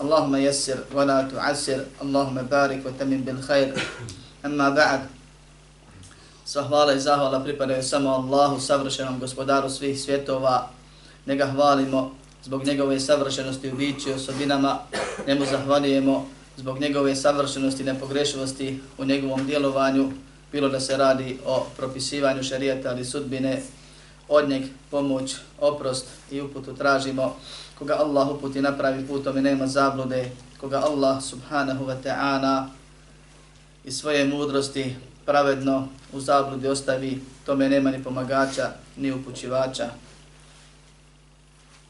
اللهم يسر ولا تعسر اللهم بارك وتمن بالخير أما بعد Sva hvala i zahvala pripadaju samo Allahu, savršenom gospodaru svih svjetova. Njega hvalimo zbog njegove savršenosti u biću i osobinama. Njemu zahvalijemo zbog njegove savršenosti i nepogrešivosti u njegovom djelovanju, bilo da se radi o propisivanju šarijata ali sudbine, od njeg pomoć, oprost i uputu tražimo. Koga Allah uputi napravi putom i nema zablude, koga Allah subhanahu wa ta'ana i svoje mudrosti pravedno u zabludi ostavi, tome nema ni pomagača, ni upućivača.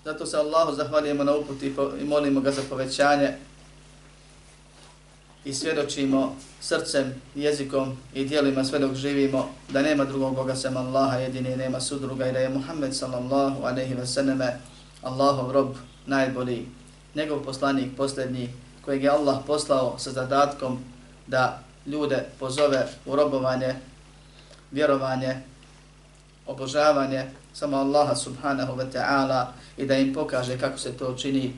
Zato se Allahu zahvaljujemo na uputi i molimo ga za povećanje i svjedočimo srcem, jezikom i dijelima sve dok živimo da nema drugog Boga sem Allaha jedini nema sudruga i da je Muhammed sallallahu aleyhi ve sallame Allahov rob najbolji, njegov poslanik posljednji kojeg je Allah poslao sa zadatkom da ljude pozove u robovanje, vjerovanje, obožavanje samo Allaha subhanahu wa ta'ala i da im pokaže kako se to čini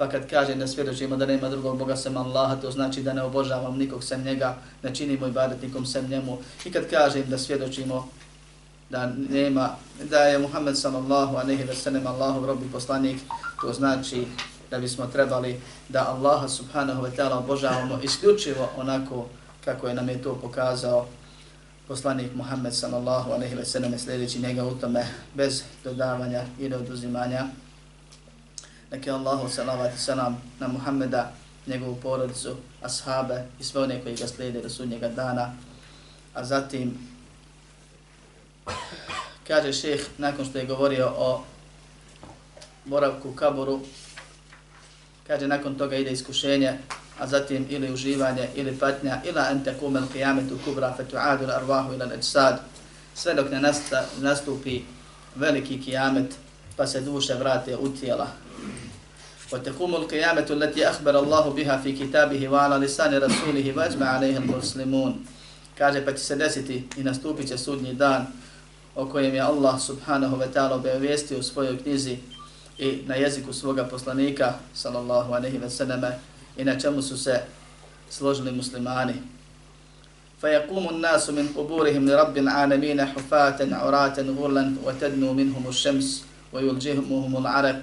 Pa kad kaže da svjedočimo da nema drugog Boga sem Allaha, to znači da ne obožavam nikog sem njega, ne činimo ibadet nikom sem njemu. I kad kaže da svjedočimo da nema, da je Muhammed sallallahu a nehi vesenem Allahov robi poslanik, to znači da bismo trebali da Allaha subhanahu wa ta'ala obožavamo isključivo onako kako je nam je to pokazao poslanik Muhammed sallallahu alejhi ve sellem sljedeći njega u tome bez dodavanja ili oduzimanja neke Allahu salavat i salam na Muhammeda, njegovu porodicu, ashabe i sve one koji ga slijede do sudnjega dana. A zatim, kaže šeh, nakon što je govorio o boravku u kaburu, kaže nakon toga ide iskušenje, a zatim ili uživanje, ili patnja, ila ente kumel qiyametu kubra fetu adu arvahu ila neđsad, sve dok ne nastupi veliki kijamet, pa se duše vrate u tijela, وتقوم القيامة التي أخبر الله بها في كتابه وعلى لسان رسوله واجمع عليه المسلمون kaže pa će se desiti i nastupit će sudnji dan o kojem je Allah subhanahu wa ta'ala obavijestio u svojoj knjizi i na jeziku svoga poslanika sallallahu alaihi wa sallam i na čemu su se složili muslimani. فيقوم الناس من قبورهم لرب العالمين حفاة عراة غرلا وتدنو منهم الشمس ويلجهمهم العرق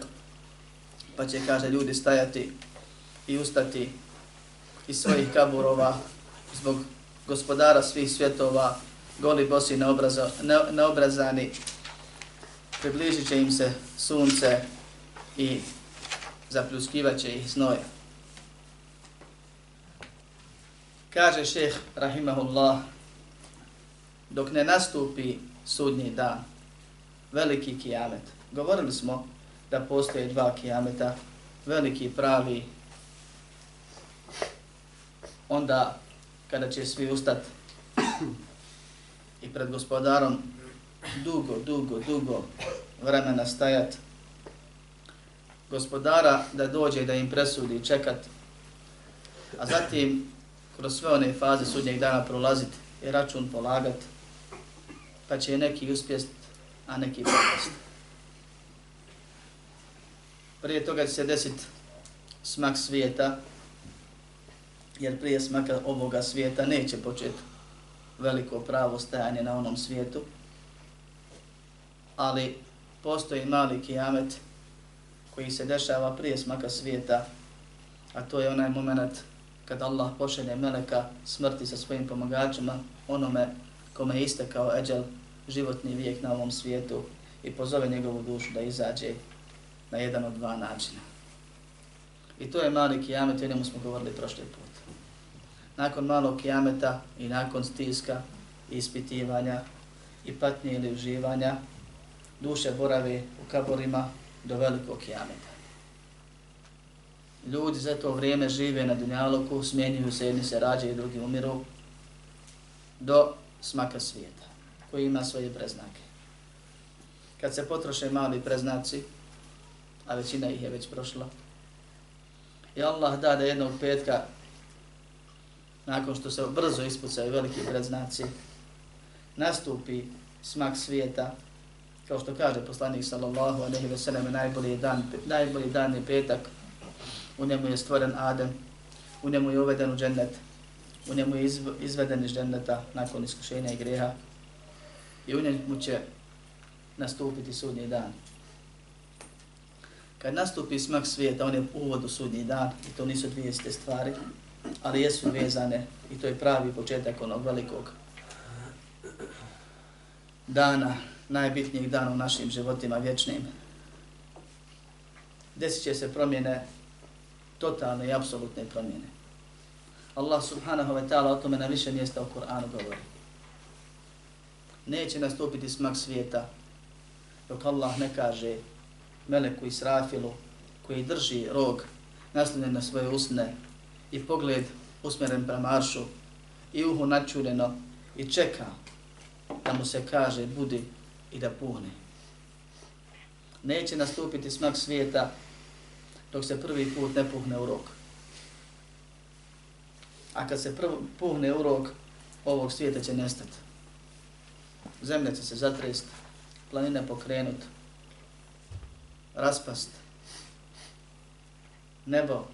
pa će, kaže, ljudi stajati i ustati iz svojih kaburova zbog gospodara svih svjetova, goli bosi neobrazo, ne, neobrazani, približit će im se sunce i zapljuskivat će ih znoje. Kaže šeh, rahimahullah, dok ne nastupi sudnji dan, veliki kijamet. Govorili smo da postoje dva kijameta, veliki pravi, onda kada će svi ustat i pred gospodarom dugo, dugo, dugo vremena stajat, gospodara da dođe da im presudi čekat, a zatim kroz sve one faze sudnjeg dana prolazit i račun polagat, pa će neki uspjest, a neki propast prije toga će se desiti smak svijeta, jer prije smaka ovoga svijeta neće početi veliko pravo stajanje na onom svijetu, ali postoji mali kijamet koji se dešava prije smaka svijeta, a to je onaj moment kad Allah pošalje meleka smrti sa svojim pomagačima, onome kome je istekao eđel životni vijek na ovom svijetu i pozove njegovu dušu da izađe na jedan od dva načina. I to je mali kijamet, o njemu smo govorili prošli put. Nakon malog kijameta i nakon stiska ispitivanja i patnje ili uživanja, duše borave u kaborima do velikog kijameta. Ljudi za to vrijeme žive na dunjaloku, smjenjuju se, jedni se rađaju, drugi umiru, do smaka svijeta, koji ima svoje preznake. Kad se potroše mali preznaci, a većina ih je već prošla, i Allah da da jednog petka, nakon što se brzo ispucaju veliki predznaci, nastupi smak svijeta, kao što kaže poslanik sallallahu alejhi ve sellem najbolji dan najbolji dan je petak. U njemu je stvoren Adem u njemu je uveden u džennet u njemu je izveden iz dženneta nakon iskušenja i greha. I u njemu će nastupiti sudnji dan kad nastupi smak svijeta on je uvod u sudnji dan i to nisu dvije iste stvari ali jesu vezane i to je pravi početak onog velikog dana najbitnijeg dana u našim životima vječnim. Desit će se promjene, totalne i apsolutne promjene. Allah subhanahu wa ta'ala o tome na više mjesta u Kur'anu govori. Neće nastupiti smak svijeta dok Allah ne kaže Meleku Israfilu koji drži rog naslonjen na svoje usne i pogled usmjeren prema aršu i uhu načuljeno i čeka da mu se kaže budi i da puhne. Neće nastupiti smak svijeta dok se prvi put ne puhne u rog. A kad se prvo puhne u rog, ovog svijeta će nestati. Zemlja će se zatresti, planine pokrenut, raspast, nebo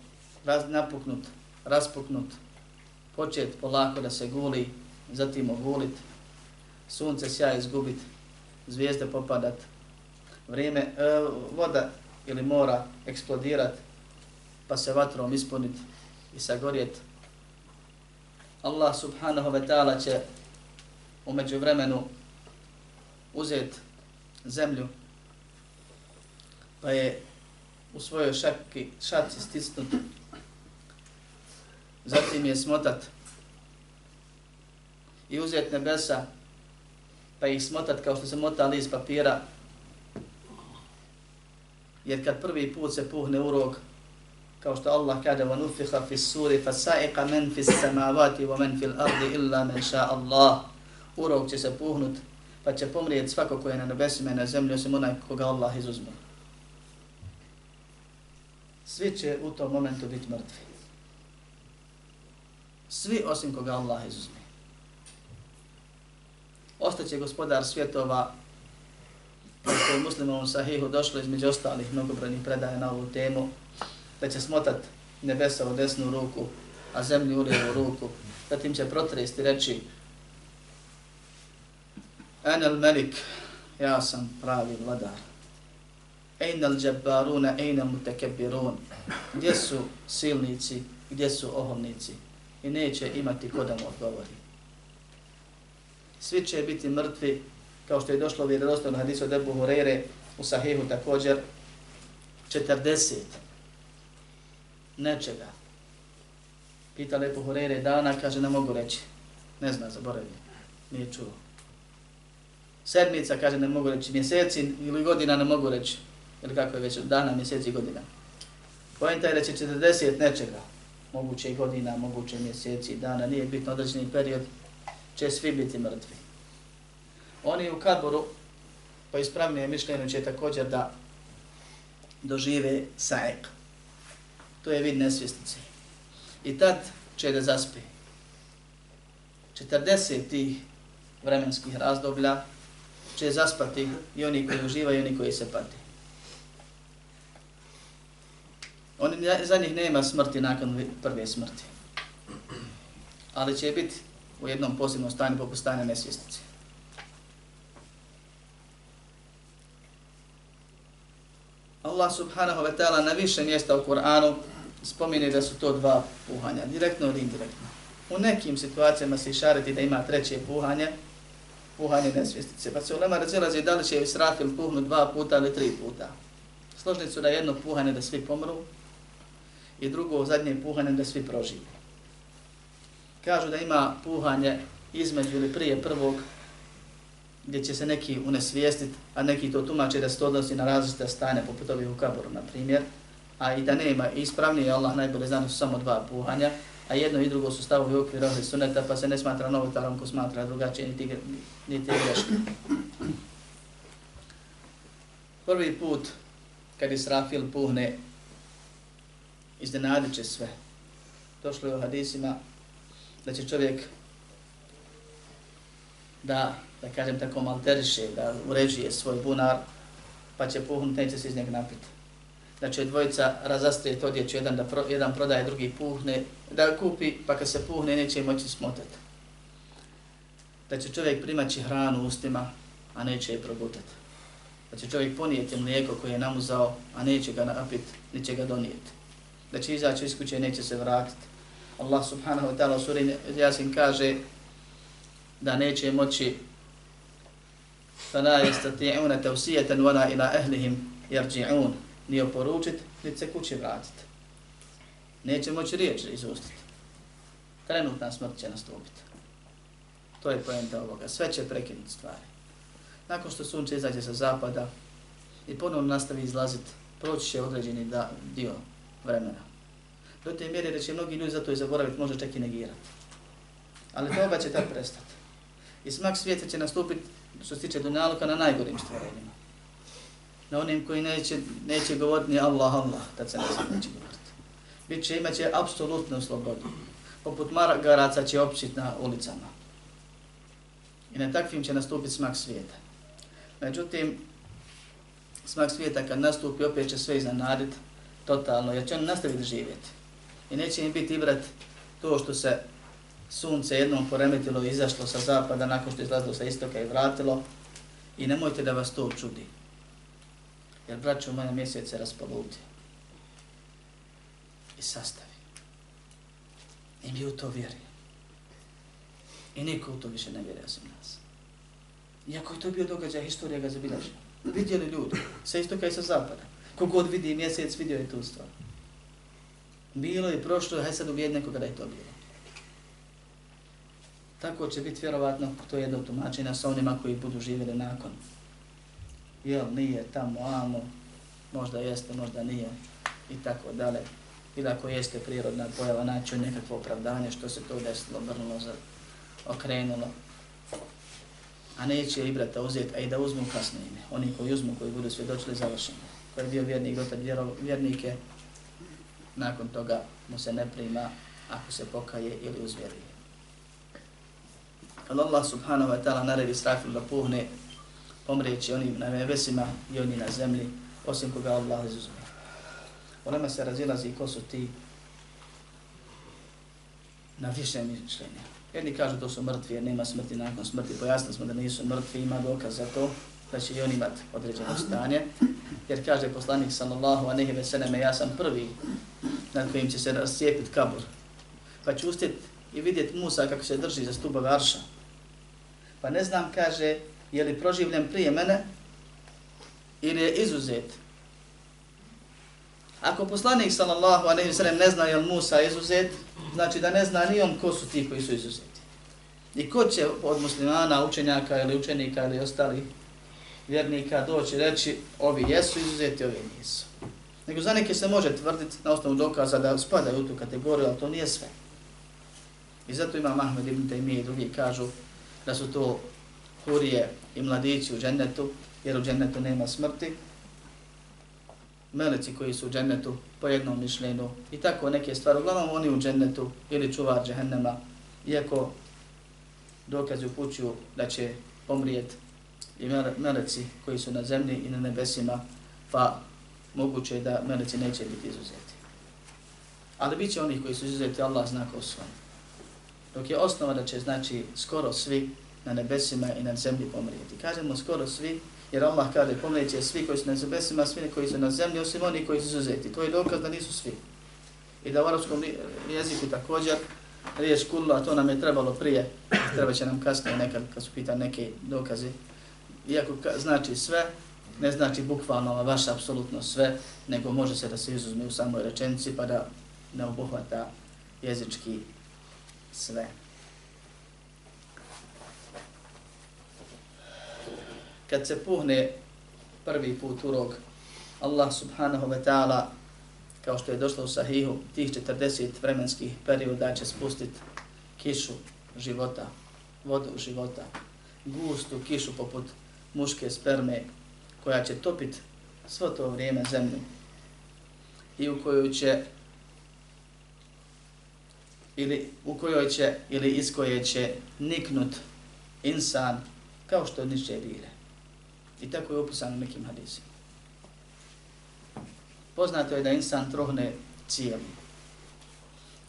raz, napuknut, raspuknut, počet polako da se guli, zatim ogulit, sunce sja izgubit, zvijezde popadat, vrijeme, e, voda ili mora eksplodirat, pa se vatrom ispunit i sagorjet. Allah subhanahu wa ta'ala će umeđu vremenu uzet zemlju, pa je u svojoj šapki, šapci stisnut, zatim je smotat i uzet nebesa pa ih smotat kao što se mota list papira. Jer kad prvi put se puhne urok, kao što Allah kaže wa nufiha fi suri fa sa'iqa man fi samawati wa man fil ardi illa man sha Allah. Urok će se puhnut, pa će pomrijeti svako ko je na nebesima i na zemlji, osim onaj koga Allah izuzme. Svi će u tom momentu biti mrtvi. Svi osim koga Allah izuzme ostaće gospodar svjetova koji je muslimovom sahihu došlo između ostalih mnogobrojnih predaja na ovu temu, da će smotat nebesa u desnu ruku, a zemlju u lijevu ruku, zatim će protresti reći Enel Melik, ja sam pravi vladar al-đabbaruna, ejna mutakebirun. Gdje su silnici, gdje su oholnici? I neće imati ko da mu odgovori svi će biti mrtvi, kao što je došlo u vjerodostojnom hadisu od Ebu Hureyre u Sahihu također, 40 nečega. Pita Ebu Hurere dana, kaže, ne mogu reći. Ne zna, zaboravio. nije čuo. Sedmica, kaže, ne mogu reći. Mjeseci ili godina ne mogu reći. Ili kako je već dana, mjeseci i godina. Pojenta je da će 40 nečega. Moguće i godina, moguće mjeseci, dana, nije bitno određeni period će svi biti mrtvi. Oni u Kadboru, po ispravnijem mišljenju, će također da dožive saek. To je vid nesvjestice. I tad će da zaspe. 40 tih vremenskih razdoblja će zaspati i oni koji uživaju i oni koji se pati. Oni, za njih nema smrti nakon prve smrti. Ali će biti u jednom posebnom stanju poput stanja nesvjestice. Allah subhanahu wa ta'ala na više mjesta u Kur'anu spomine da su to dva puhanja, direktno ili indirektno. U nekim situacijama se išariti da ima treće puhanje, puhanje nesvjestice. Pa se u lema razilazi da li će Israfil puhnu dva puta ili tri puta. Složni su da jedno puhanje da svi pomru i drugo zadnje puhanje da svi prožive. Kažu da ima puhanje između ili prije prvog gdje će se neki unesvijestiti, a neki to tumače da se to odnosi na različite stane, poput ovih u kaboru, na primjer, a i da nema ispravnije, Allah najbolje zna su samo dva puhanja, a jedno i drugo su stavovi u okviru ovih suneta, pa se ne smatra novotarom ko smatra drugačije, niti, niti greška. Prvi put, kad Israfil puhne, iznenadit će sve. Došlo je u hadisima da će čovjek da, da kažem tako, malteriše, da uređuje svoj bunar, pa će puhnuti, neće se iz njega napiti. Da će dvojica razastrijeti odjeću, jedan, da pro, jedan prodaje, drugi puhne, da kupi, pa kad se puhne, neće moći smotati. Da će čovjek primaći hranu ustima, a neće je progutati. Da će čovjek ponijeti mlijeko koje je namuzao, a neće ga napiti, neće ga donijeti Da će izaći iz kuće i neće se vratiti. Allah subhanahu wa ta'ala u suri Jasin kaže, da neće moći فَلَا يَسْتَطِعُونَ تَوْسِيَةً وَلَا إِلَىٰ أَهْلِهِمْ يَرْجِعُونَ Ni oporučit, ni se kući vratit. Neće moći riječ izustiti. Trenutna smrt će nastupiti. To je pojenta ovoga. Sve će prekinuti stvari. Nakon što sunce izađe sa zapada i ponovno nastavi izlaziti, proći će određeni da, dio vremena. Do te mjere da će mnogi ljudi za to i zaboraviti, može čak i negirati. Ali toga će tad prestati. I smak svijeta će nastupiti, što se tiče dunjaluka, na najgorim stvorenjima. Na onim koji neće, neće govoriti ni Allah, Allah, tad se neće govoriti. Biće, imaće apsolutnu slobodu. Poput maragaraca će općiti na ulicama. I na takvim će nastupiti smak svijeta. Međutim, smak svijeta kad nastupi, opet će sve iznenaditi totalno, jer će on nastaviti živjeti. I neće im biti ibrat to što se sunce jednom poremetilo i izašlo sa zapada nakon što je izlazilo sa istoka i vratilo. I nemojte da vas to čudi. Jer braću u moje mjesece raspoluti. I sastavi. I mi u to vjeri. I niko u to više ne vjeri osim nas. Iako je to bio događaj, historija ga zabilaži. Vidjeli ljudi, sa istoka i sa zapada. Kogod vidi mjesec, vidio je tu stvar. Bilo je prošlo, hajde sad ubijed nekoga da je to bilo. Tako će biti vjerovatno to jedno tumačenje sa onima koji budu živjeli nakon. Jel, nije tamo, amo, možda jeste, možda nije i tako dalje. Ili ako jeste prirodna pojava, naći nekakvo opravdanje što se to desilo, brnulo, okrenulo. A neće i brata uzeti, a i da uzmu kasno ime. Oni koji uzmu, koji budu svjedočili završeni. Koji je bio vjernik, dotad vjernike, nakon toga mu se ne prima ako se pokaje ili uzvjeruje. Kad Allah subhanahu wa ta'ala naredi Israfil da puhne, pomreći oni na nebesima i oni na zemlji, osim koga Allah izuzme. Olema se razilazi ko su ti na više mišljenja. Jedni kažu to su mrtvi jer nema smrti nakon smrti. Pojasnili smo da nisu mrtvi, ima dokaz za to da će i oni imati određeno stanje. Jer kaže poslanik sallallahu a nehi veseleme, ja sam prvi na kojim će se rascijepiti kabur. Pa ću ustjeti i vidjeti Musa kako se drži za stuba varša. Pa ne znam, kaže, je li proživljen prije mene ili je izuzet. Ako poslanik sallallahu alejhi ve sellem ne zna je li Musa izuzet, znači da ne zna ni on ko su ti koji su izuzeti. I ko će od muslimana, učenjaka ili učenika ili ostali vjernika doći reći ovi jesu izuzeti, ovi nisu. Nego za neke se može tvrditi na osnovu dokaza da spadaju u tu kategoriju, ali to nije sve. I zato ima Mahmed ibn Taymi i drugi kažu da su to hurije i mladići u džennetu, jer u džennetu nema smrti, meleci koji su u džennetu po jednom mišljenju i tako neke stvari. Uglavnom oni u džennetu ili čuvar džehennema, iako dokazi upućuju da će pomrijet i meleci koji su na zemlji i na nebesima, pa moguće je da meleci neće biti izuzeti. Ali bit će oni koji su izuzeti, Allah zna ko su oni. Dok je osnova da će znači skoro svi na nebesima i na zemlji pomrijeti. Kažemo skoro svi, jer Allah kaže pomrijeće svi koji su na nebesima, svi koji su na zemlji, osim oni koji su izuzeti. To je dokaz da nisu svi. I da u arabskom jeziku također riječ kullu, a to nam je trebalo prije, treba će nam kasnije nekad kad su pita neke dokaze. Iako znači sve, ne znači bukvalno vaša apsolutno sve, nego može se da se izuzme u samoj rečenici pa da ne obuhvata jezički sve. Kad se puhne prvi put u Allah subhanahu wa ta'ala, kao što je došlo u sahihu, tih 40 vremenskih perioda će spustiti kišu života, vodu života, gustu kišu poput muške sperme, koja će topiti svo to vrijeme zemlju i u kojoj će ili u kojoj će ili iz koje će niknut insan kao što niče bile. I tako je opisano nekim hadisima. Poznato je da insan trohne cijeli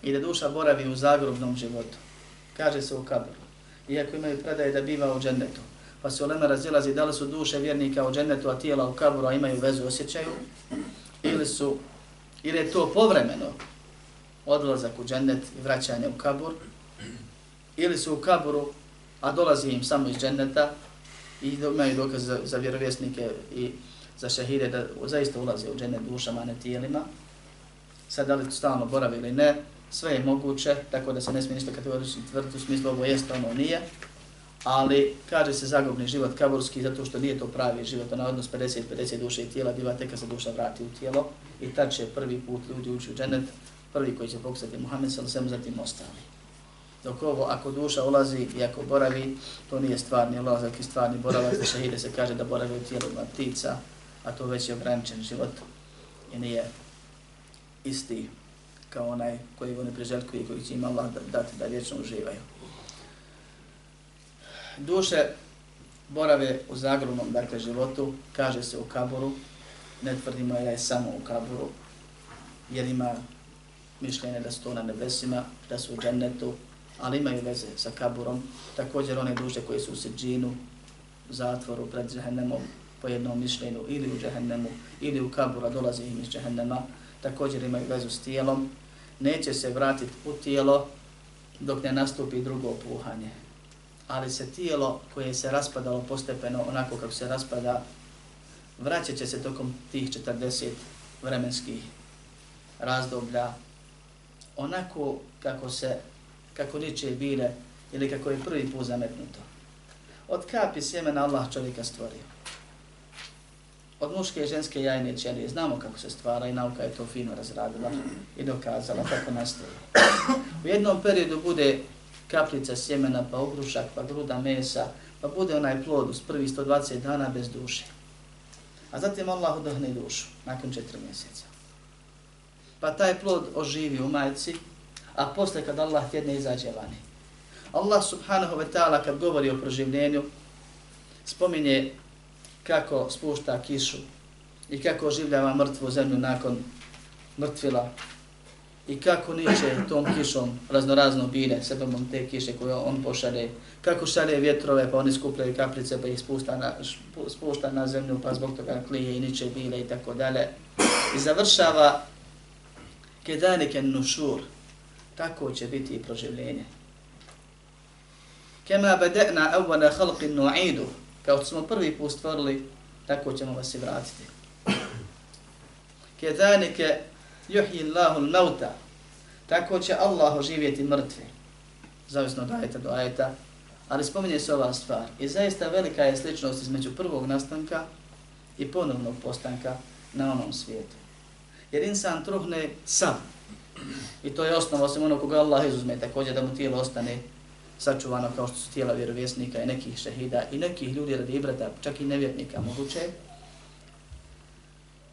i da duša boravi u zagrobnom životu. Kaže se u kabru. Iako imaju predaje da biva u džennetu. Pa se ulema razilazi da li su duše vjernika u džennetu, a tijela u kaburu, a imaju vezu osjećaju. Ili su, ili je to povremeno odlazak u džennet i vraćanje u kabur. Ili su u kaburu, a dolazi im samo iz dženneta i imaju dokaz za, za vjerovjesnike i za šehide da zaista ulaze u džennet dušama, a ne tijelima. Sad da li stalno boravi ili ne, sve je moguće, tako da se ne smije ništa kategorično tvrditi u smislu ovo jeste, ono nije. Ali kaže se zagubni život kaburski zato što nije to pravi život, ona odnos 50-50 duše i tijela, biva tek kad se duša vrati u tijelo i tad će prvi put ljudi ući u dženet, prvi koji će pokusati Muhammed sa svemu zatim ostali. Dok ovo, ako duša ulazi i ako boravi, to nije stvarni ulazak i stvarni boravak, za šehide se kaže da boravi u tijelu ptica, a to već je ograničen život i nije isti kao onaj koji oni priželjkuju i koji će im Allah dati da vječno uživaju. Duše borave u zagrobnom dakle, životu, kaže se u kaburu, ne tvrdimo da je samo u kaburu, jer ima mišljenje da su to na nebesima, da su u džennetu, ali imaju veze sa kaburom. Također one duše koje su u seđinu, u zatvoru, pred džehennemom, po jednom mišljenju ili u džehennemu, ili u kabura dolaze im iz džehennema, također imaju vezu s tijelom, neće se vratiti u tijelo dok ne nastupi drugo puhanje. Ali se tijelo koje se raspadalo postepeno onako kako se raspada, vraćat će se tokom tih 40 vremenskih razdoblja onako kako se kako niče bile ili kako je prvi put zametnuto. Od kapi sjemena Allah čovjeka stvorio od muške i ženske jajne ćelije. Znamo kako se stvara i nauka je to fino razradila i dokazala kako nastaje. U jednom periodu bude kaplica sjemena, pa ogrušak, pa gruda mesa, pa bude onaj plod uz prvi 120 dana bez duše. A zatim Allah udahne dušu nakon četiri mjeseca. Pa taj plod oživi u majci, a posle kad Allah tjedne izađe vani. Allah subhanahu wa ta'ala kad govori o proživljenju, spominje kako spušta kišu i kako oživljava mrtvu zemlju nakon mrtvila i kako niče tom kišom raznorazno bile sebebom te kiše koje on pošare, kako šare vjetrove pa oni skupljaju kaplice pa ih spušta na, spušta na zemlju pa zbog toga klije i niče bile i tako dalje. I završava kedanike nušur, tako će biti i proživljenje. Kema bedena evvana halqin nu'idu, kao što smo prvi put stvorili, tako ćemo vas i vratiti. Kedanike juhji Allahu l-mauta, tako će Allah oživjeti mrtve, zavisno od ajeta do ajeta, ali spominje se ova stvar. I zaista velika je sličnost između prvog nastanka i ponovnog postanka na onom svijetu. Jer insan truhne sam. I to je osnova osim ono koga Allah izuzme, također da mu tijelo ostane sačuvano kao što su tijela vjerovjesnika i nekih šehida i nekih ljudi radi ibrata, čak i nevjernika moguće.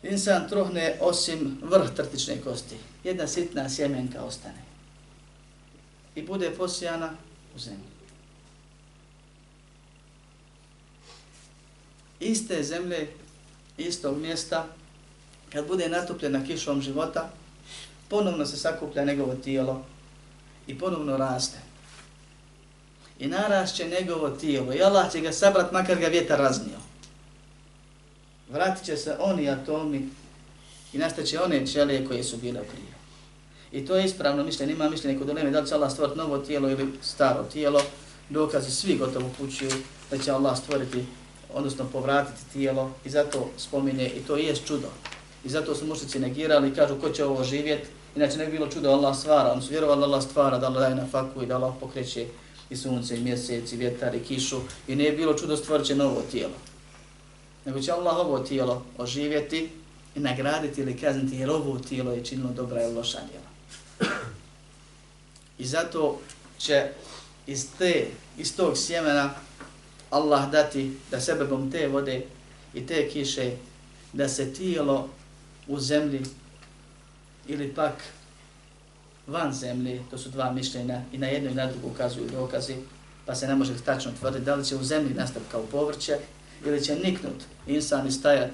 Insan trohne osim vrh trtične kosti. Jedna sitna sjemenka ostane. I bude posijana u zemlji. Iste zemlje, istog mjesta, kad bude natopljena kišom života, ponovno se sakuplja njegovo tijelo i ponovno raste i narašće njegovo tijelo i Allah će ga sabrat makar ga vjetar raznio. Vratit će se oni atomi i nastaće one ćelije koje su bile prije. I to je ispravno mišljenje, ima mišljenje kod uleme da li će Allah stvoriti novo tijelo ili staro tijelo. Dokazi svi gotovo upućuju da će Allah stvoriti, odnosno povratiti tijelo i zato spominje i to je čudo. I zato su mušici negirali i kažu ko će ovo živjeti. Inače ne bi bilo čudo Allah stvara, oni su vjerovali da Allah stvara, da Allah daje na faku i da Allah pokreće i sunce, i mjesec, i vjetar, i kišu. I ne je bilo čudo stvorit će novo tijelo. Nego će Allah ovo tijelo oživjeti i nagraditi ili kazniti jer ovo tijelo je činilo dobra ili loša djela. I zato će iz, te, iz tog sjemena Allah dati da sebebom te vode i te kiše da se tijelo u zemlji ili pak van zemlje, to su dva mišljenja i na jedno i na drugo ukazuju dokazi, pa se ne može tačno tvrditi da li će u zemlji nastati kao povrće ili će niknut insan i stajat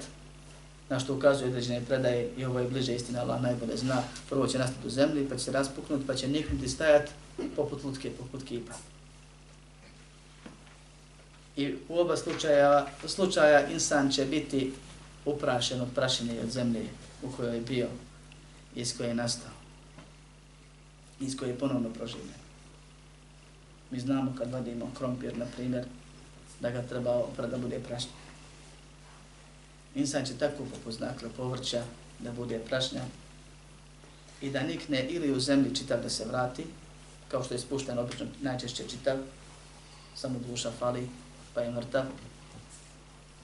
na što ukazuje određene predaje i ovo je bliže istina, Allah najbolje zna. Prvo će nastati u zemlji, pa će se raspuknut, pa će niknut i stajat poput lutke, poput kipa. I u oba slučaja, slučaja insan će biti uprašen od prašine i od zemlje u kojoj je bio, iz koje je nastao, iz koje je ponovno proživljen. Mi znamo kad vadimo krompir, na primjer, da ga treba oprat da bude prašnja. Insan će tako poput znakle povrća da bude prašnja i da nikne ili u zemlji čitav da se vrati, kao što je spušten obično najčešće čitav, samo duša fali pa je mrtav,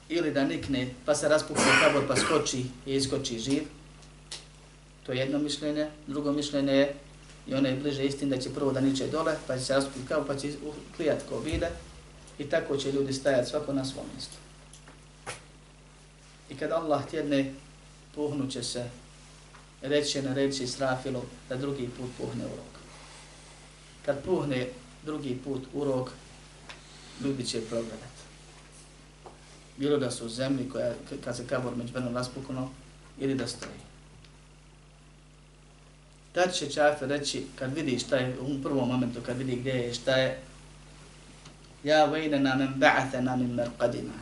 ili da nikne pa se raspukne kabor pa skoči i iskoči živ, to je jedno mišljenje, drugo mišljenje je i ono je bliže istin da će prvo da niče dole, pa će se raspukne kabor pa će klijat ko vide i tako će ljudi stajati svako na svom mjestu. I kad Allah tjedne, puhnuće se, reće na reći Israfilu da drugi put puhne u rok. Kad puhne drugi put u rok, ljudi će progledati. Bilo da su u zemlji koja, kad se kabor među vrnom ili da stoji. Tad će čafir reći, kad vidi šta je, u prvom momentu, kad vidi gdje je, šta je, ja vejne nam men ba'ate na min merqadina.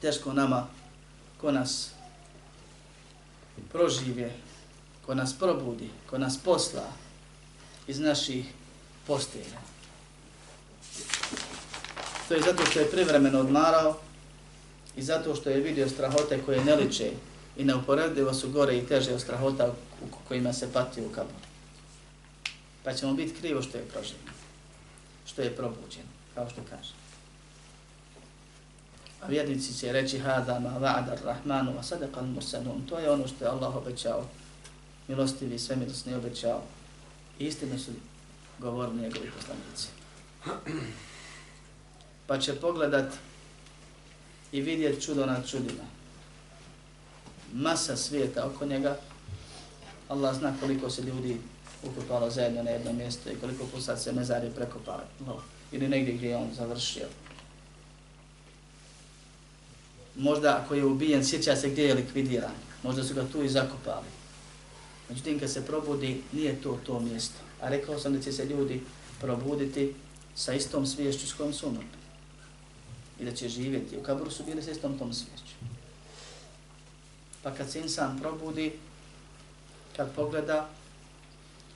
Teško nama, ko nas proživje, ko nas probudi, ko nas posla iz naših postelja. To je zato što je privremeno odmarao i zato što je vidio strahote koje ne liče i neuporedivo su gore i teže od strahota u kojima se pati u kaboru. Pa ćemo biti krivo što je proživljeno, što je probuđen, kao što kaže. A vjernici će reći hada ma va'ada rahmanu wa sadaqa al-mursalun. To je ono što je Allah obećao. Milostivi i svemilosni obećao. I istinu su govorili njegovi poslanici. Pa će pogledat i vidjet čudo nad čudima. Masa svijeta oko njega. Allah zna koliko se ljudi ukupalo zajedno na jedno mjesto i koliko pusat se mezari prekopali. Ili negdje gdje je on završio možda ako je ubijen, sjeća se gdje je likvidiran. Možda su ga tu i zakopali. Međutim, kad se probudi, nije to to mjesto. A rekao sam da će se ljudi probuditi sa istom sviješću s kojom su umrli. I da će živjeti. U kaburu su bili sa istom tom sviješću. Pa kad se insan probudi, kad pogleda,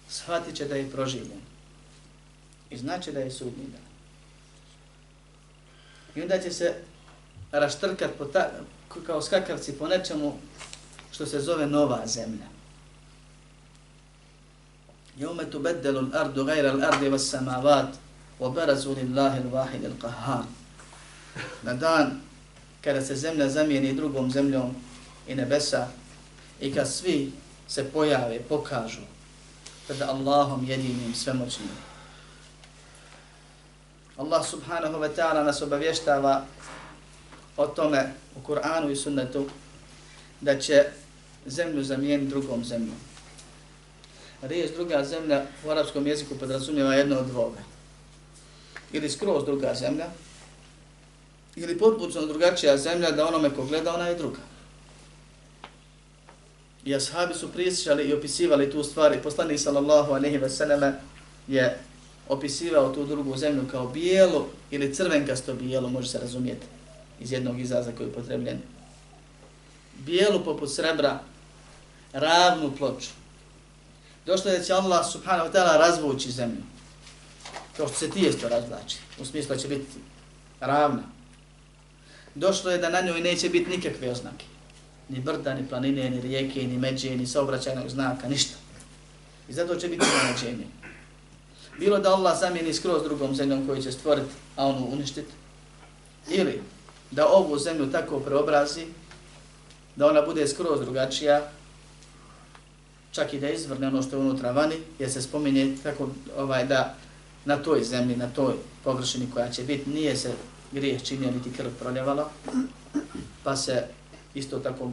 shvatit će da je proživljen. I znači da je sudnji dan. I onda će se raštrkat po ta, kao skakavci po nečemu što se zove nova zemlja. Jome tu beddelu l'ardu gajra l'ardi vas samavat wa barazu lillahi l'vahid l'qahar. Na dan kada se zemlja zamijeni drugom zemljom i nebesa i kad svi se pojave, pokažu pred Allahom jedinim svemoćnim. Allah subhanahu wa ta'ala nas obavještava o tome u Kur'anu i sunnetu da će zemlju zamijeniti drugom zemljom. Riječ druga zemlja u arapskom jeziku podrazumijeva jedno od dvoga. Ili skroz druga zemlja, ili potpuno drugačija zemlja da onome ko gleda, ona je druga. I ashabi su prisjećali i opisivali tu stvar i poslanik sallallahu alaihi ve selleme je opisivao tu drugu zemlju kao bijelu ili crvenkasto bijelo, može se razumijeti iz jednog izraza koji je upotrebljen. Bijelu poput srebra, ravnu ploču, Došlo je da će Allah subhanahu wa ta'ala razvući zemlju. Kao što se tijesto razvlači. U smislu da će biti ravna. Došlo je da na njoj neće biti nikakve oznake. Ni brda, ni planine, ni rijeke, ni međe, ni saobraćajnog znaka, ništa. I zato će biti zanađenje. Bilo da Allah zamijeni skroz drugom zemljom koju će stvoriti, a onu uništiti. Ili da ovu zemlju tako preobrazi, da ona bude skroz drugačija, čak i da izvrne ono što je unutra vani, jer se spominje tako ovaj, da na toj zemlji, na toj površini koja će biti, nije se grijeh činio niti krv proljevalo, pa se isto tako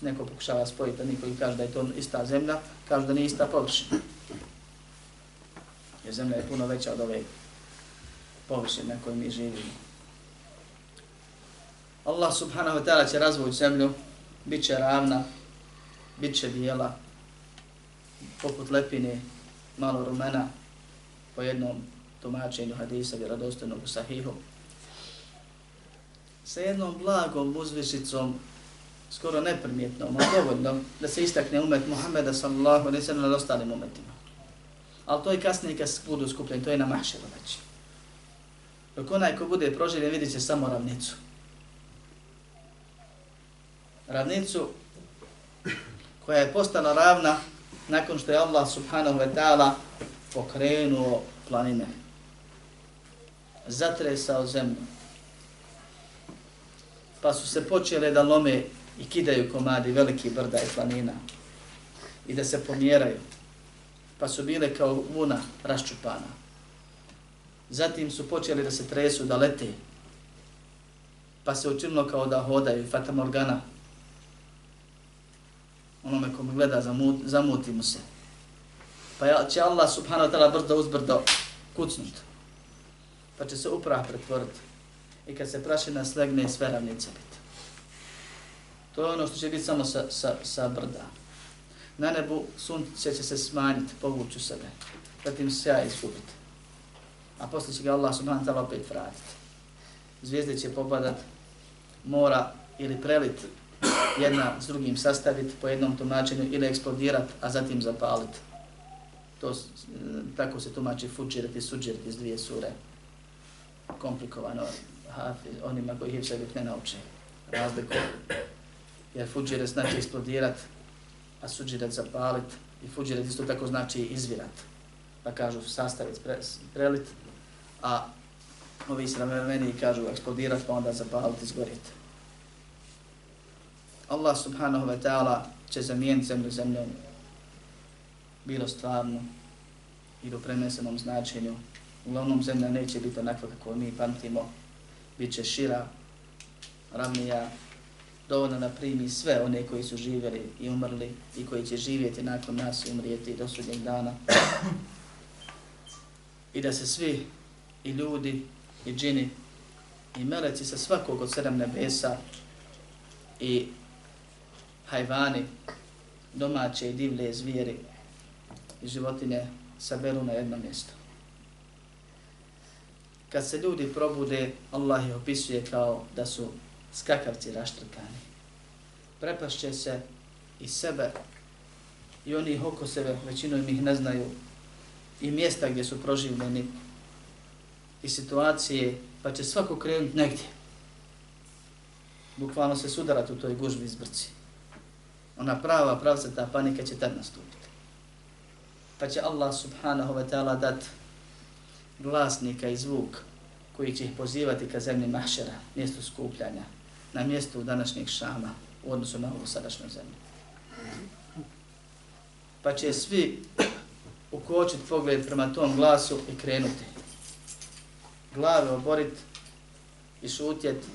neko pokušava spojiti, a niko kaže da je to ista zemlja, kaže da nije ista površina. Jer zemlja je puno veća od ove površine na kojoj mi živimo. Allah subhanahu wa ta'ala će razvoći zemlju, bit će ravna, bit će bijela, poput lepine, malo rumena, po jednom tumačenju hadisa vjerodostojnog u sahihu, sa jednom blagom uzvišicom, skoro neprimjetnom, ali dovoljno da se istakne umet Muhammeda sallallahu alaihi sallam nad ostalim umetima. Ali to je kasnije kad budu skupljeni, to je na mahšeru već. Dok onaj ko bude proživljen vidit će samo ravnicu. Ravnicu koja je postala ravna nakon što je Allah subhanahu wa ta'ala pokrenuo planine. Zatresao zemlju. Pa su se počele da lome i kidaju komadi veliki brda i planina. I da se pomjeraju. Pa su bile kao vuna raščupana. Zatim su počeli da se tresu, da lete. Pa se učinilo kao da hodaju, fata morgana, onome kome gleda, zamut, zamuti mu se. Pa će Allah subhanahu wa ta'ala brdo uzbrdo kucnut. Pa će se uprah pretvoriti. I kad se prašina slegne, sve ravnice biti. To je ono što će biti samo sa, sa, sa brda. Na nebu sunce će se smanjiti, povući u sebe. Zatim se ja izgubiti. A posle će ga Allah subhanahu wa ta'ala opet vratiti. Zvijezde će popadat, mora ili prelit jedna s drugim sastaviti po jednom tumačenju ili eksplodirati, a zatim zapaliti. To, e, tako se tumači fuđirati i suđirati iz dvije sure. Komplikovano hafiz, onima koji ih sebi ne nauče. Razliku. Jer fuđire znači eksplodirat, a suđirat zapalit. I fuđirat isto tako znači izvirat. Pa kažu sastavit, pre, prelit, a ovi srameni kažu eksplodirat, pa onda zapalit, izgorit. Allah subhanahu wa ta'ala će zamijeniti zemlju zemljom bilo stvarno i u prenesenom značenju. Uglavnom zemlja neće biti onakva kako mi pamtimo, bit će šira, ravnija, dovoljno da primi sve one koji su živjeli i umrli i koji će živjeti nakon nas i umrijeti do sudnjeg dana. I da se svi i ljudi i džini i meleci sa svakog od sedam nebesa i hajvani, domaće i divlje zvijeri i životine saberu na jedno mjesto. Kad se ljudi probude, Allah ih opisuje kao da su skakavci raštrkani. Prepašće se i sebe i oni oko sebe, većinom ih ne znaju, i mjesta gdje su proživljeni, i situacije, pa će svako krenuti negdje. Bukvalno se sudarati u toj gužbi izbrci ona prava pravca ta panika će tad nastupiti. Pa će Allah subhanahu wa ta'ala dat glasnika i zvuk koji će ih pozivati ka zemlji mahšera, mjestu skupljanja, na mjestu današnjeg šama u odnosu na ovu sadašnju zemlju. Pa će svi ukočiti pogled prema tom glasu i krenuti. Glave oborit i šutjeti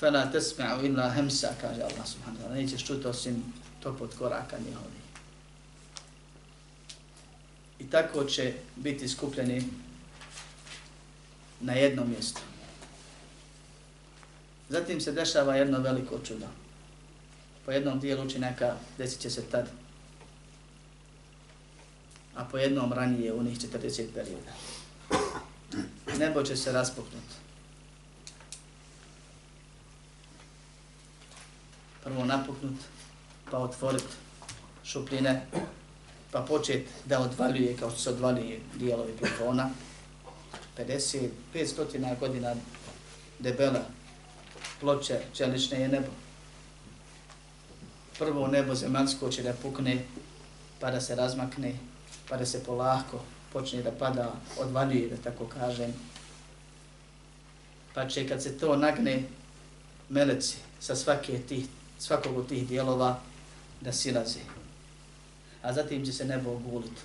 fela tesma'u illa hemsa, kaže Allah subhanahu wa ta'ala, nećeš čuti osim topot koraka njihovi. I tako će biti skupljeni na jednom mjestu. Zatim se dešava jedno veliko čudo. Po jednom dijelu učenjaka desit će se tad, a po jednom ranije u njih 40 perioda. Nebo će se raspuknuti. prvo napuknut, pa otvorit šupljine, pa počet da odvaljuje kao što se odvaljuje dijelovi plafona. 50, 500 godina debela ploče čelične je nebo. Prvo nebo zemansko će da pukne, pa da se razmakne, pa da se polako počne da pada, odvaljuje, da tako kažem. Pa će kad se to nagne, meleci sa svake tih, svakog od tih dijelova da silaze. A zatim će se nebo oguliti.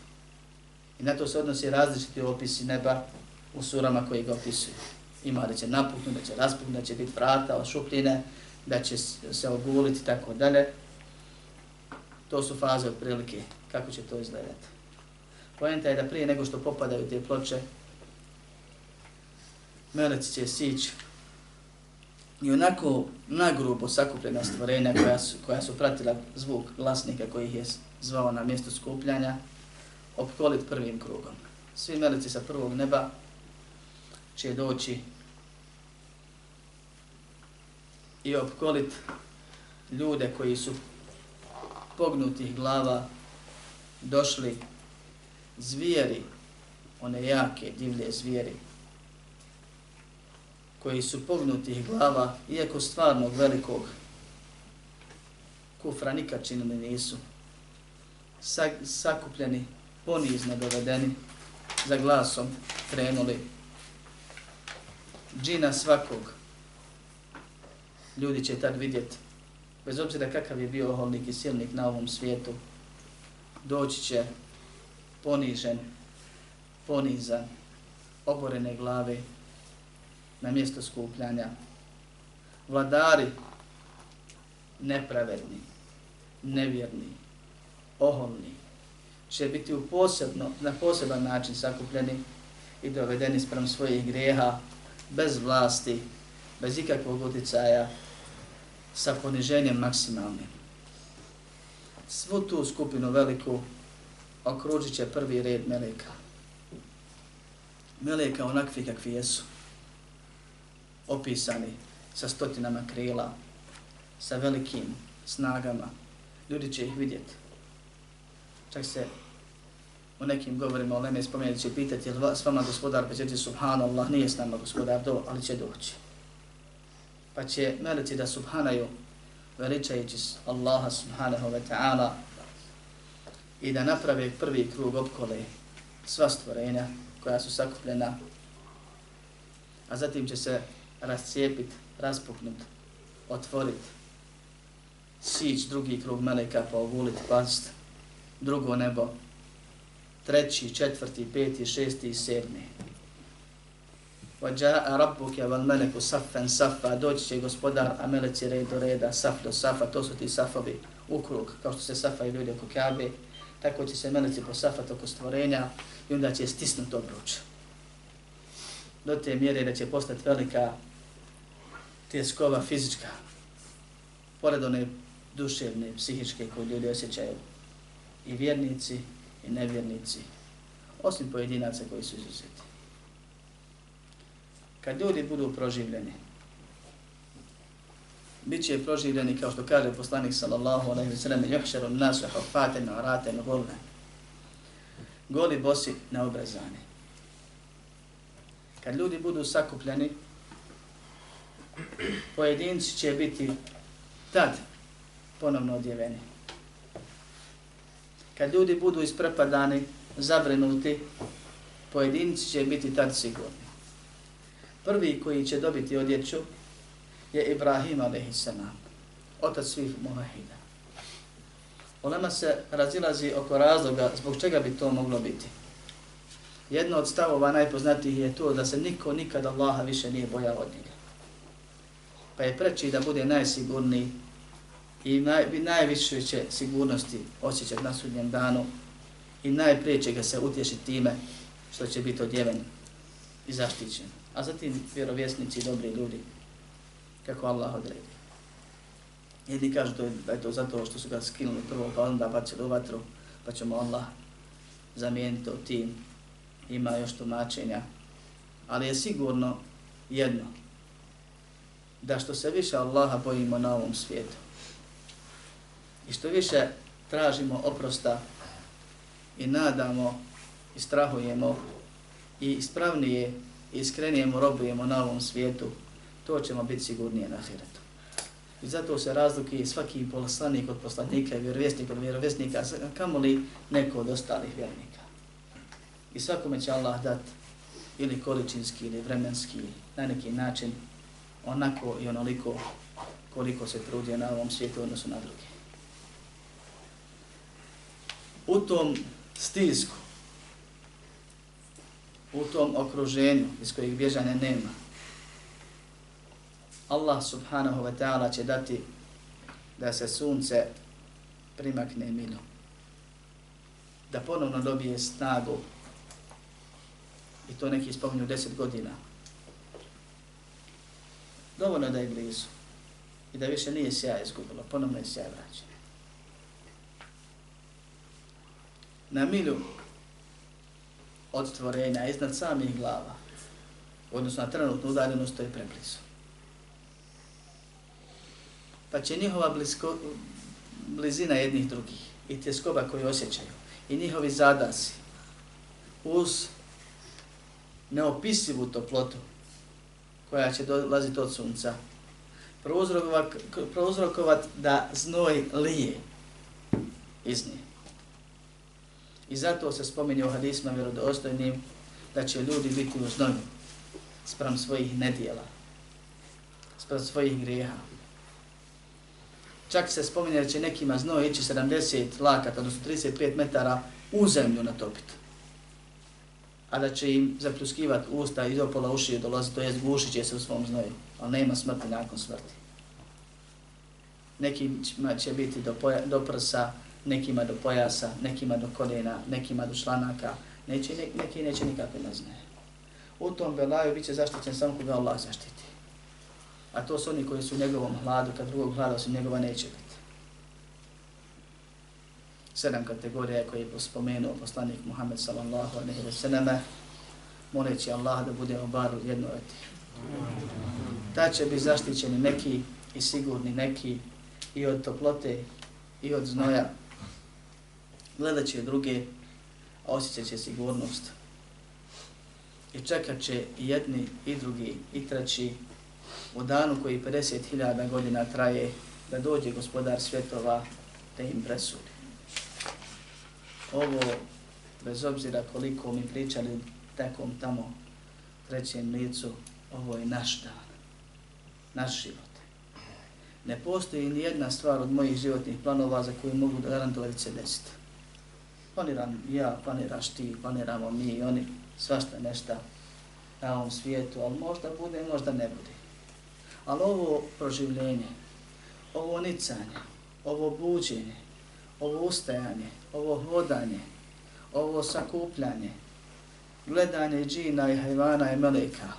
I na to se odnosi različiti opisi neba u surama koji ga opisuju. Ima da će napuknuti, da će raspuknuti, da će biti vrata od šupljine, da će se oguliti i tako dalje. To su faze od prilike kako će to izgledati. Pojenta je da prije nego što popadaju te ploče, meleci će sići i onako nagrubo sakupljena stvorenja koja su, koja su pratila zvuk glasnika koji ih je zvao na mjesto skupljanja, opkolit prvim krugom. Svi meleci sa prvog neba će doći i opkolit ljude koji su pognutih glava došli zvijeri, one jake, divlje zvijeri, koji su pognutih glava, iako stvarnog velikog kufra nikad činili nisu, sakupljeni, ponizno dovedeni, za glasom krenuli džina svakog. Ljudi će tad vidjeti, bez obzira kakav je bio oholnik i silnik na ovom svijetu, doći će ponižen, ponizan, oborene glave na mjesto skupljanja. Vladari nepravedni, nevjerni, oholni, će biti u posebno, na poseban način sakupljeni i dovedeni sprem svojih greha, bez vlasti, bez ikakvog utjecaja, sa poniženjem maksimalnim. Svu tu skupinu veliku okružit će prvi red meleka. Meleka onakvi kakvi jesu, opisani sa stotinama krila, sa velikim snagama. Ljudi će ih vidjeti. Čak se u nekim govorima o Leme spomenuti će pitati je li s vama gospodar, pa će ti subhanallah, nije s nama gospodar do, ali će doći. Pa će meleci da subhanaju veličajući Allaha subhanahu wa ta'ala i da naprave prvi krug opkole sva stvorenja koja su sakupljena, a zatim će se rascijepit, raspuknut, otvorit, sić drugi krug meleka pa ogulit, past, drugo nebo, treći, četvrti, peti, šesti i sedmi. وَجَاءَ رَبُّكَ وَالْمَلَكُ صَفًا صَفًا Doći će gospodar, a meleci red do reda, saf do safa, to su ti safovi u krug, kao što se safaju ljudi oko Kabe, tako će se meleci posafati oko stvorenja i onda će stisnuti obruč. Do te mjere da će postati velika tjeskova fizička, pored one duševne, psihičke koje ljudi osjećaju, i vjernici i nevjernici, osim pojedinaca koji su izuzeti. Kad ljudi budu proživljeni, bit će proživljeni kao što kaže poslanik sallallahu alaihi wa sallam juhšeru nasu hufate araten, orate. Goli bosi naobrazani. Kad ljudi budu sakupljeni, pojedinci će biti tad ponovno odjeveni. Kad ljudi budu isprepadani, zabrinuti, pojedinci će biti tad sigurni. Prvi koji će dobiti odjeću je Ibrahim a.s. Otac svih muhahida. Ulema se razilazi oko razloga zbog čega bi to moglo biti. Jedno od stavova najpoznatijih je to da se niko nikada Allaha više nije bojao od njega. Pa je preći da bude najsigurniji i naj, najviše će sigurnosti osjećati na sudnjem danu i najprije će ga se utješiti time što će biti odjeven i zaštićen. A zatim vjerovjesnici i dobri ljudi kako Allah odredi. Jedni kažu to, da je to zato što su ga skinuli prvo, pa onda pa bacili u vatru, pa ćemo Allah zamijeniti to tim. Ima još tumačenja. Ali je sigurno jedno, da što se više Allaha bojimo na ovom svijetu i što više tražimo oprosta i nadamo i strahujemo i ispravnije i iskrenije mu robujemo na ovom svijetu, to ćemo biti sigurnije na ahiretu. I zato se razlike svaki poslanik od poslanika i vjerovjesnik od vjerovjesnika, kamo li neko od ostalih vjernika. I svakome će Allah dati ili količinski ili vremenski na neki način onako i onoliko koliko se trudi na ovom svijetu odnosu na druge. U tom stisku, u tom okruženju iz kojeg bježanja nema, Allah subhanahu wa ta'ala će dati da se sunce primakne milo. Da ponovno dobije snagu i to neki spominju deset godina. Dovoljno da je blizu i da više nije sjaj izgubilo, ponovno je sjaj vraćen. Na milju od stvorenja iznad samih glava, odnosno na trenutnu udaljenost, to je preblizu. Pa će njihova blisko, blizina jednih drugih i tjeskoba koju osjećaju i njihovi zadasi uz neopisivu toplotu koja će dolaziti od sunca, prouzrokovat, prouzrokovat da znoj lije iz nje. I zato se spominje u hadisma vjerodostojnim da će ljudi biti u znoju sprem svojih nedjela, sprem svojih grijeha. Čak se spominje da će nekima znoj ići 70 lakata, odnosno 35 metara u zemlju natopiti a da će im zapljuskivati usta i do pola ušije dolazi, to jest gušit će se u svom znoju, ali nema smrti nakon smrti. Nekim će biti do, poja, do prsa, nekima do pojasa, nekima do koljena, nekima do članaka, neće, ne, neki neće nikakve nazne. U tom belaju bit će zaštićen samo koga Allah zaštiti. A to su oni koji su u njegovom hladu, kad drugog hlada su njegova neće biti sedam kategorija koje je spomenuo poslanik Muhammed sallallahu alaihi wa sallam, moleći Allah da bude bar jedno od tih. Ta će biti zaštićeni neki i sigurni neki i od toplote i od znoja. Gledat će druge, a osjećat će sigurnost. I čekat će i jedni i drugi i treći u danu koji 50.000 godina traje da dođe gospodar svjetova da im presudi ovo, bez obzira koliko mi pričali takom tamo trećem licu, ovo je naš dan, naš život. Ne postoji ni jedna stvar od mojih životnih planova za koju mogu garantovati se desiti. Planiram ja, planiraš ti, planiramo mi i oni, svašta nešta na ovom svijetu, ali možda bude, možda ne bude. Ali ovo proživljenje, ovo nicanje, ovo buđenje, ovo ustajanje, ovo hodanje, ovo sakupljanje, gledanje džina i hajvana i meleka,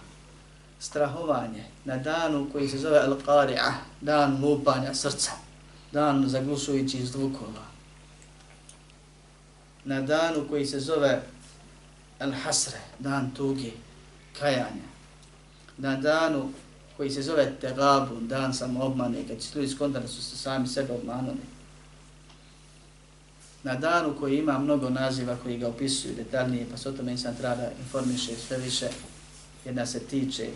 strahovanje na danu koji se zove Al-Qari'ah, dan lupanja srca, dan zaglušujućih zvukova, na danu koji se zove Al-Hasre, dan tuge, kajanja, na danu koji se zove Tegabun, dan samoobmane, kad će ljudi skontali su se sami sebe obmanuli, na danu koji ima mnogo naziva koji ga opisuju detaljnije, pa se o tome insan treba da informiše sve više, jedna se tiče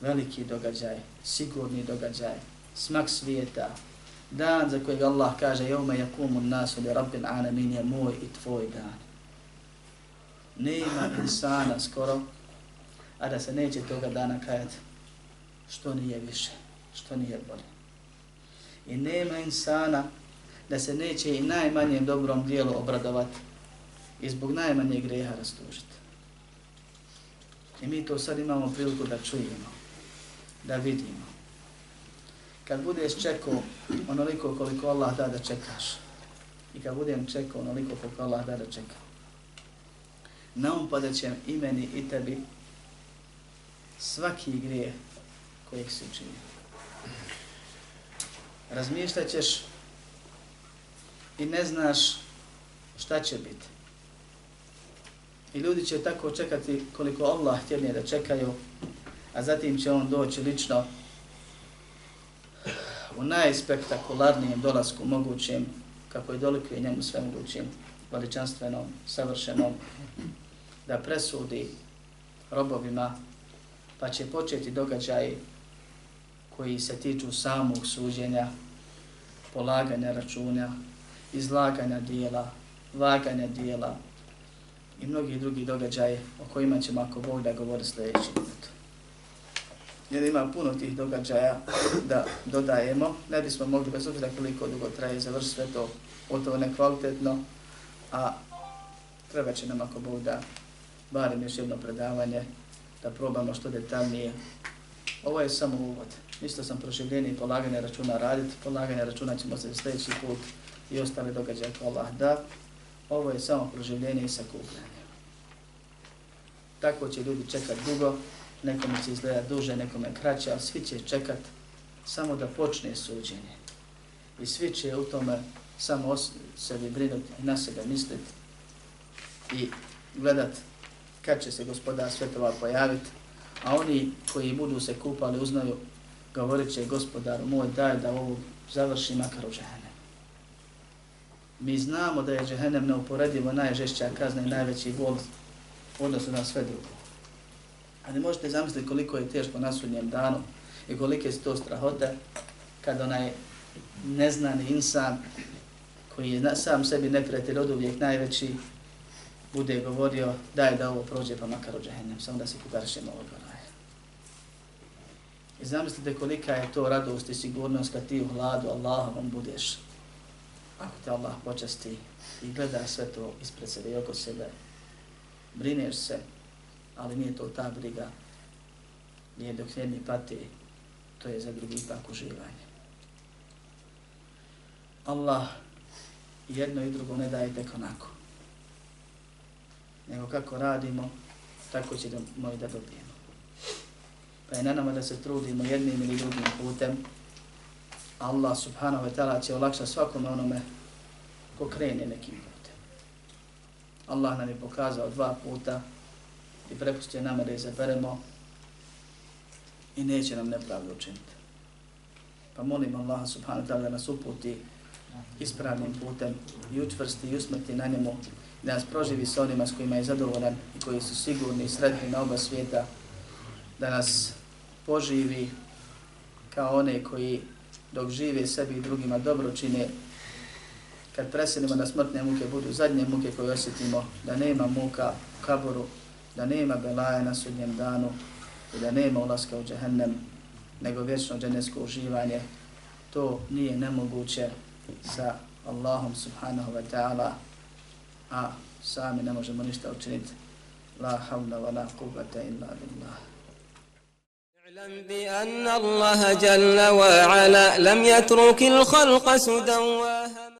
veliki događaj, sigurni događaj, smak svijeta, dan za kojeg Allah kaže jevme jakumu nasu li rabbil alamin je moj i tvoj dan. Nema insana skoro, a da se neće toga dana kajati što nije više, što nije bolje. I nema insana da se neće i najmanjem dobrom dijelu obradovati i zbog najmanje greha rastužiti. I mi to sad imamo priliku da čujemo, da vidimo. Kad budeš čekao onoliko koliko Allah da da čekaš i kad budem čekao onoliko koliko Allah da da čekam, na um padat će imeni i tebi svaki grijeh kojeg si učinio. Razmišljat ćeš i ne znaš šta će biti. I ljudi će tako čekati koliko Allah htjene da čekaju, a zatim će on doći lično u najspektakularnijem dolasku mogućem, kako je doliko i njemu sve mogućim, veličanstvenom, savršenom, da presudi robovima, pa će početi događaji koji se tiču samog suđenja, polaganja računa, izlaganja dijela, vaganja dijela i mnogi drugi događaje o kojima ćemo ako Bog da govori sljedeći minut. Jer ima puno tih događaja da dodajemo, ne bismo mogli bez obzira koliko dugo traje završiti sve to gotovo nekvalitetno, a treba će nam ako Bog da barem još jedno predavanje, da probamo što detaljnije. Ovo je samo uvod. Isto sam proživljenje i polaganje računa raditi, polaganje računa ćemo se sljedeći put i ostale događaje ako Allah da. Ovo je samo proživljenje i sakupljanje. Tako će ljudi čekati dugo, nekome će izgleda duže, nekome kraće, ali svi će čekat samo da počne suđenje. I svi će u tome samo o sebi brinuti i na sebe misliti i gledat kad će se gospodar svetova pojaviti, a oni koji budu se kupali uznaju, govorit će gospodaru moj daj da ovo završi makar u džehennem. Mi znamo da je džehennem neuporedivo najžešća kazna i najveći bol u odnosu na sve drugo. A ne možete zamisliti koliko je teško na sudnjem danu i kolike su to strahote kad onaj neznani insan koji je sam sebi neprijatelj od uvijek najveći bude govorio daj da ovo prođe pa makar u džahennem, samo da se kugaršemo ovog raja. I zamislite kolika je to radost i sigurnost kad ti u hladu Allahom budeš. Ako te Allah počasti i gleda sve to ispred sebe i oko sebe, brineš se, ali nije to ta briga, nije dok jedni pati, to je za drugi ipak uživanje. Allah jedno i drugo ne daje tek onako. Nego kako radimo, tako ćemo i da dobijemo. Pa je na nama da se trudimo jednim ili drugim putem. Allah subhanahu wa ta'ala će olakšati svakome onome ko krene nekim putem. Allah nam je pokazao dva puta i prepustio nama da izaberemo i neće nam nepravdu učiniti. Pa molim Allah subhanahu wa ta'ala da nas uputi ispravnim putem i učvrsti i usmrti na njemu, da nas proživi s onima s kojima je zadovoljan i koji su sigurni i sretni na oba svijeta, da nas poživi kao one koji dok žive sebi i drugima dobro čine, kad preselimo na smrtne muke budu zadnje muke koje osjetimo, da nema muka u kaboru, da nema belaje na sudnjem danu i da nema ulaska u džahennem, nego vječno dženesko uživanje, to nije nemoguće sa Allahom subhanahu wa ta'ala, a sami ne možemo ništa učiniti. La havla wa la qubata illa billah. اعلم بأن الله جل وعلا لم يترك الخلق سدى وهدى